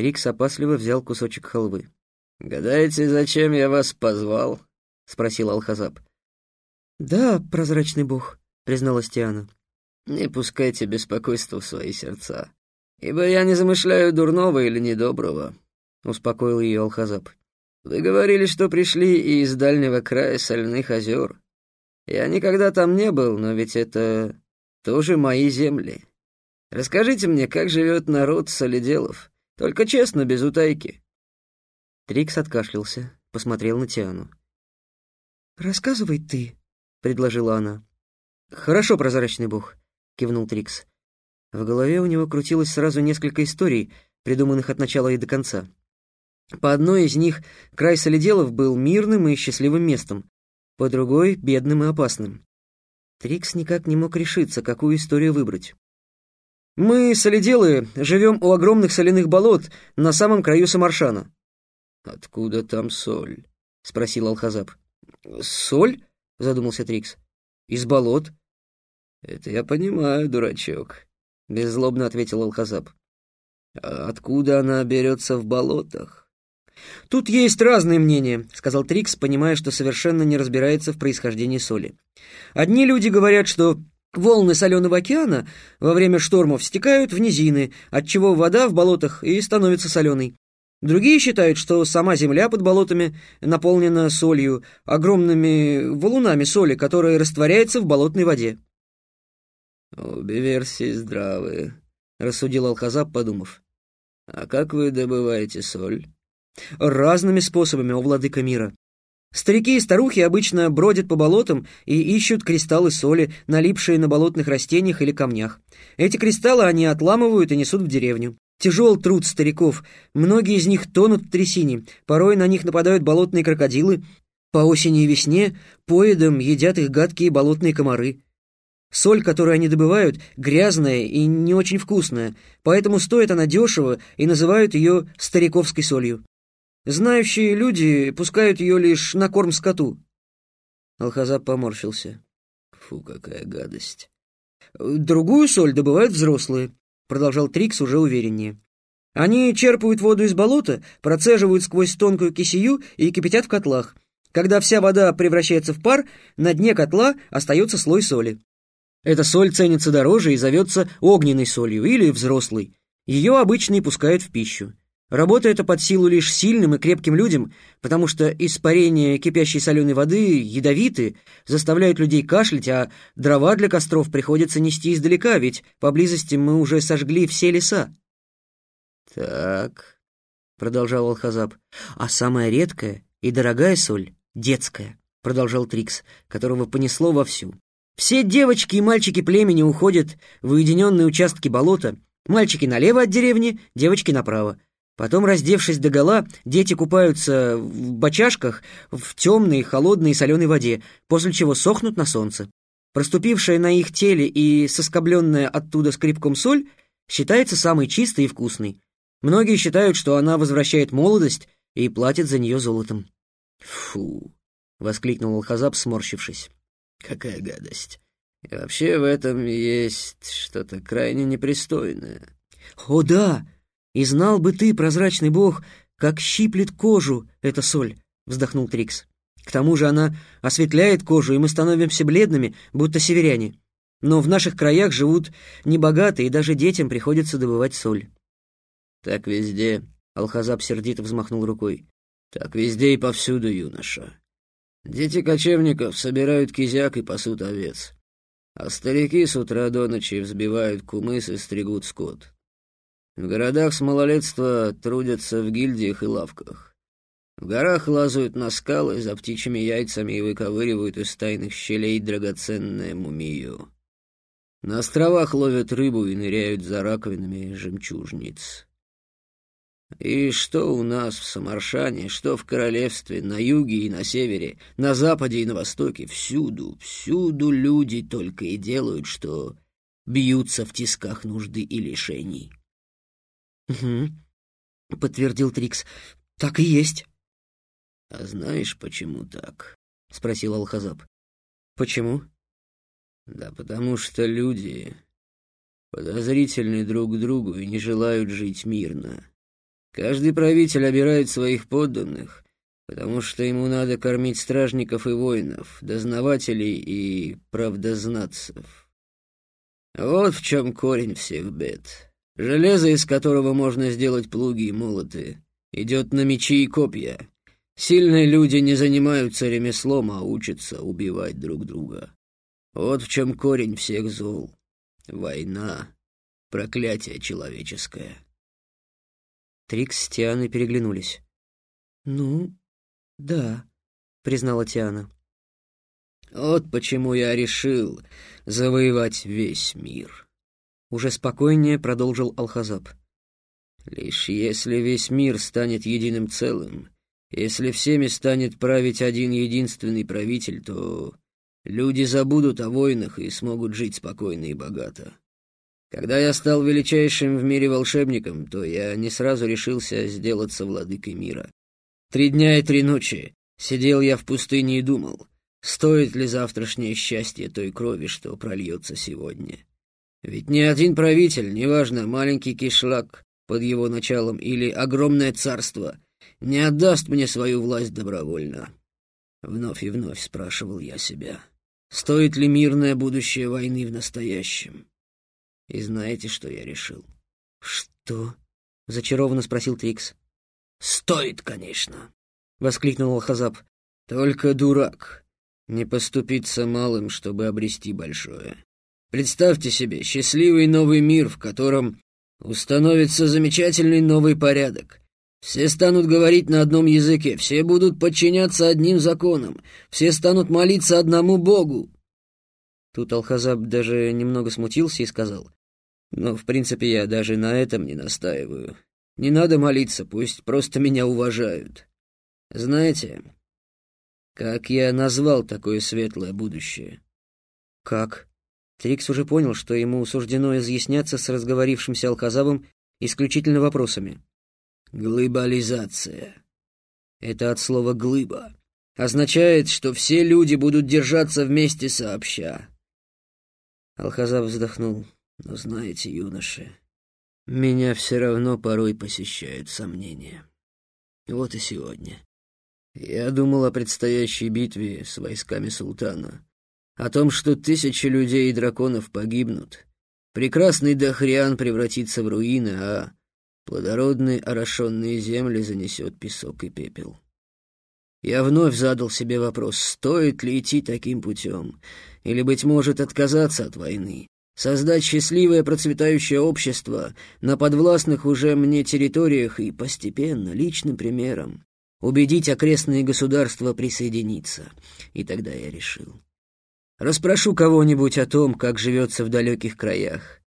Трикс опасливо взял кусочек халвы. «Гадаете, зачем я вас позвал?» — спросил Алхазаб. «Да, прозрачный бог», — призналась Тиана. «Не пускайте беспокойство в свои сердца, ибо я не замышляю дурного или недоброго», — успокоил ее Алхазаб. «Вы говорили, что пришли из дальнего края соляных озер. Я никогда там не был, но ведь это тоже мои земли. Расскажите мне, как живет народ солиделов, только честно, без утайки». Трикс откашлялся, посмотрел на Тиану. «Рассказывай ты», — предложила она. «Хорошо, прозрачный бог», — кивнул Трикс. В голове у него крутилось сразу несколько историй, придуманных от начала и до конца. По одной из них край Солиделов был мирным и счастливым местом, по другой — бедным и опасным. Трикс никак не мог решиться, какую историю выбрать. «Мы, солиделы, живем у огромных соляных болот на самом краю Самаршана». «Откуда там соль?» — спросил Алхазаб. «Соль?» — задумался Трикс. «Из болот». «Это я понимаю, дурачок», — беззлобно ответил Алхазаб. «А откуда она берется в болотах?» «Тут есть разные мнения», — сказал Трикс, понимая, что совершенно не разбирается в происхождении соли. «Одни люди говорят, что волны соленого океана во время штормов стекают в низины, отчего вода в болотах и становится соленой. Другие считают, что сама земля под болотами наполнена солью, огромными валунами соли, которая растворяется в болотной воде». «Обе версии здравые», — рассудил Алхазаб, подумав. «А как вы добываете соль?» Разными способами, о владыка мира. Старики и старухи обычно бродят по болотам и ищут кристаллы соли, налипшие на болотных растениях или камнях. Эти кристаллы они отламывают и несут в деревню. Тяжел труд стариков. Многие из них тонут в трясине. Порой на них нападают болотные крокодилы. По осени и весне поедом едят их гадкие болотные комары. Соль, которую они добывают, грязная и не очень вкусная, поэтому стоит она дешево и называют ее стариковской солью. Знающие люди пускают ее лишь на корм скоту. Алхазаб поморщился. Фу, какая гадость. Другую соль добывают взрослые, продолжал Трикс уже увереннее. Они черпают воду из болота, процеживают сквозь тонкую кисею и кипятят в котлах. Когда вся вода превращается в пар, на дне котла остается слой соли. Эта соль ценится дороже и зовется огненной солью или взрослой. Ее обычно и пускают в пищу. Работа эта под силу лишь сильным и крепким людям, потому что испарение кипящей соленой воды ядовиты, заставляют людей кашлять, а дрова для костров приходится нести издалека, ведь поблизости мы уже сожгли все леса. «Так», — продолжал Алхазаб, — «а самая редкая и дорогая соль — детская», — продолжал Трикс, которого понесло вовсю. «Все девочки и мальчики племени уходят в уединенные участки болота, мальчики налево от деревни, девочки направо». Потом, раздевшись догола, дети купаются в бочашках в темной, холодной и соленой воде, после чего сохнут на солнце. Проступившая на их теле и соскобленная оттуда скрипком соль считается самой чистой и вкусной. Многие считают, что она возвращает молодость и платит за нее золотом. «Фу!» — воскликнул Алхазаб, сморщившись. «Какая гадость! И вообще в этом есть что-то крайне непристойное». «О да!» «И знал бы ты, прозрачный бог, как щиплет кожу эта соль», — вздохнул Трикс. «К тому же она осветляет кожу, и мы становимся бледными, будто северяне. Но в наших краях живут небогатые, и даже детям приходится добывать соль». «Так везде», — Алхазаб сердито взмахнул рукой. «Так везде и повсюду, юноша. Дети кочевников собирают кизяк и пасут овец, а старики с утра до ночи взбивают кумыс и стригут скот. В городах с малолетства трудятся в гильдиях и лавках. В горах лазают на скалы за птичьими яйцами и выковыривают из тайных щелей драгоценное мумию. На островах ловят рыбу и ныряют за раковинами жемчужниц. И что у нас в Самаршане, что в королевстве, на юге и на севере, на западе и на востоке, всюду, всюду люди только и делают, что бьются в тисках нужды и лишений. «Угу», — подтвердил Трикс. «Так и есть». «А знаешь, почему так?» — спросил Алхазаб. «Почему?» «Да потому что люди подозрительны друг к другу и не желают жить мирно. Каждый правитель обирает своих подданных, потому что ему надо кормить стражников и воинов, дознавателей и правдознатцев. Вот в чем корень всех бед. Железо, из которого можно сделать плуги и молоты, идет на мечи и копья. Сильные люди не занимаются ремеслом, а учатся убивать друг друга. Вот в чем корень всех зол. Война. Проклятие человеческое. Трикс с Тианой переглянулись. «Ну, да», — признала Тиана. «Вот почему я решил завоевать весь мир». Уже спокойнее продолжил Алхазаб. «Лишь если весь мир станет единым целым, если всеми станет править один единственный правитель, то люди забудут о войнах и смогут жить спокойно и богато. Когда я стал величайшим в мире волшебником, то я не сразу решился сделаться владыкой мира. Три дня и три ночи сидел я в пустыне и думал, стоит ли завтрашнее счастье той крови, что прольется сегодня. Ведь ни один правитель, неважно, маленький кишлак под его началом или огромное царство, не отдаст мне свою власть добровольно. Вновь и вновь спрашивал я себя, стоит ли мирное будущее войны в настоящем. И знаете, что я решил? «Что?» — зачарованно спросил Трикс. «Стоит, конечно!» — воскликнул Алхазаб. «Только дурак не поступиться малым, чтобы обрести большое. Представьте себе счастливый новый мир, в котором установится замечательный новый порядок. Все станут говорить на одном языке, все будут подчиняться одним законам, все станут молиться одному Богу». Тут Алхазаб даже немного смутился и сказал, но, в принципе, я даже на этом не настаиваю. Не надо молиться, пусть просто меня уважают. Знаете, как я назвал такое светлое будущее? Как? Трикс уже понял, что ему суждено изъясняться с разговорившимся Алказабом исключительно вопросами. Глобализация. Это от слова «глыба». Означает, что все люди будут держаться вместе сообща. Алхазаб вздохнул. Но знаете, юноши, меня все равно порой посещают сомнения. Вот и сегодня. Я думал о предстоящей битве с войсками султана, о том, что тысячи людей и драконов погибнут, прекрасный Дахриан превратится в руины, а плодородные орошенные земли занесет песок и пепел. Я вновь задал себе вопрос, стоит ли идти таким путем, или, быть может, отказаться от войны, создать счастливое процветающее общество на подвластных уже мне территориях и постепенно, личным примером, убедить окрестные государства присоединиться. И тогда я решил. Распрошу кого-нибудь о том, как живется в далеких краях.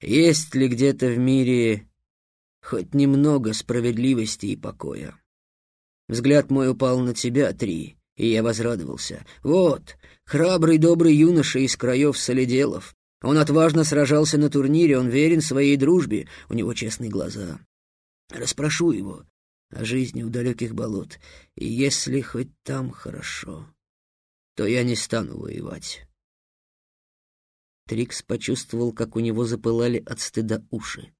Есть ли где-то в мире хоть немного справедливости и покоя? Взгляд мой упал на тебя, Три, и я возрадовался. Вот, храбрый добрый юноша из краев Солиделов, он отважно сражался на турнире, он верен своей дружбе, у него честные глаза. Распрошу его о жизни у далеких болот, и если хоть там хорошо, то я не стану воевать. Трикс почувствовал, как у него запылали от стыда уши.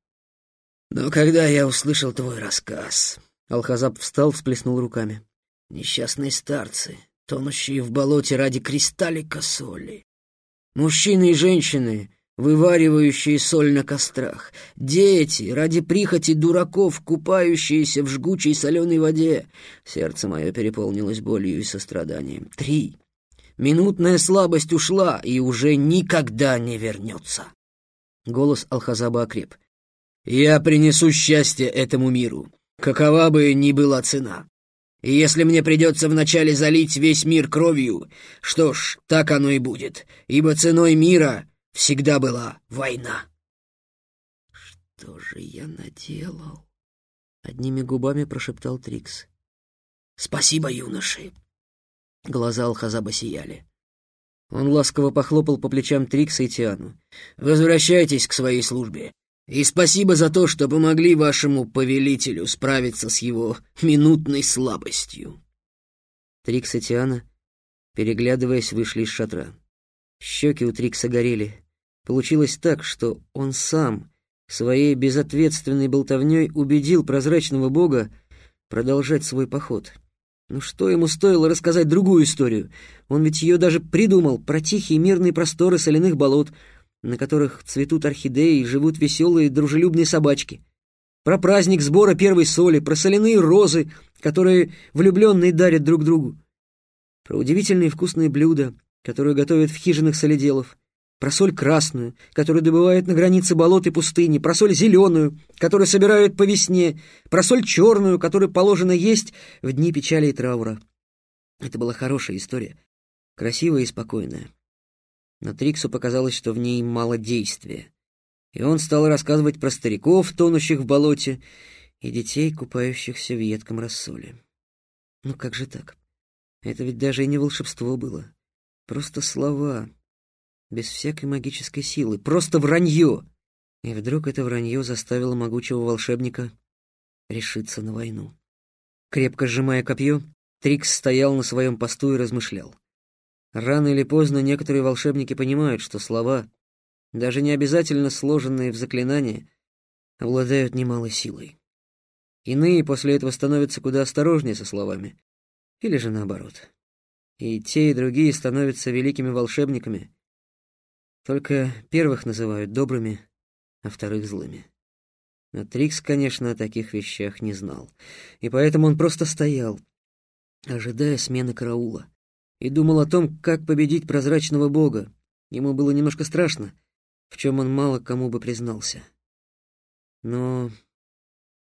Но когда я услышал твой рассказ... Алхазаб встал, всплеснул руками. Несчастные старцы, тонущие в болоте ради кристаллика соли. Мужчины и женщины, вываривающие соль на кострах. Дети, ради прихоти дураков, купающиеся в жгучей соленой воде. Сердце мое переполнилось болью и состраданием. Три. Минутная слабость ушла и уже никогда не вернется. Голос Алхазаба окреп. «Я принесу счастье этому миру, какова бы ни была цена. И если мне придется вначале залить весь мир кровью, что ж, так оно и будет, ибо ценой мира всегда была война. «Что же я наделал?» — одними губами прошептал Трикс. «Спасибо, юноши!» Глаза Алхазаба сияли. Он ласково похлопал по плечам Трикса и Тиану. «Возвращайтесь к своей службе. И спасибо за то, что помогли вашему повелителю справиться с его минутной слабостью. Трикс и Тиана, переглядываясь, вышли из шатра. Щеки у Трикса горели. Получилось так, что он сам своей безответственной болтовней убедил прозрачного бога продолжать свой поход. Ну что ему стоило рассказать другую историю? Он ведь ее даже придумал про тихие мирные просторы соляных болот, на которых цветут орхидеи и живут веселые дружелюбные собачки. Про праздник сбора первой соли, про соляные розы, которые влюбленные дарят друг другу. Про удивительные вкусные блюда, которые готовят в хижинах солиделов про соль красную, которую добывают на границе болот и пустыни, про соль зеленую, которую собирают по весне, про соль черную, которую положено есть в дни печали и траура. Это была хорошая история, красивая и спокойная. Но Триксу показалось, что в ней мало действия, и он стал рассказывать про стариков, тонущих в болоте, и детей, купающихся в едком рассоле. Ну как же так? Это ведь даже и не волшебство было. Просто слова, без всякой магической силы, просто вранье. И вдруг это вранье заставило могучего волшебника решиться на войну. Крепко сжимая копье, Трикс стоял на своем посту и размышлял. Рано или поздно некоторые волшебники понимают, что слова, даже не обязательно сложенные в заклинания, обладают немалой силой. Иные после этого становятся куда осторожнее со словами, или же наоборот. И те, и другие становятся великими волшебниками, только первых называют добрыми, а вторых злыми. Но Трикс, конечно, о таких вещах не знал, и поэтому он просто стоял, ожидая смены караула, и думал о том, как победить прозрачного бога. Ему было немножко страшно, в чем он мало кому бы признался. Но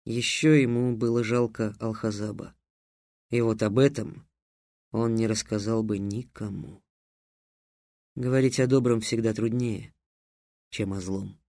еще ему было жалко Алхазаба, и вот об этом он не рассказал бы никому. Говорить о добром всегда труднее, чем о злом.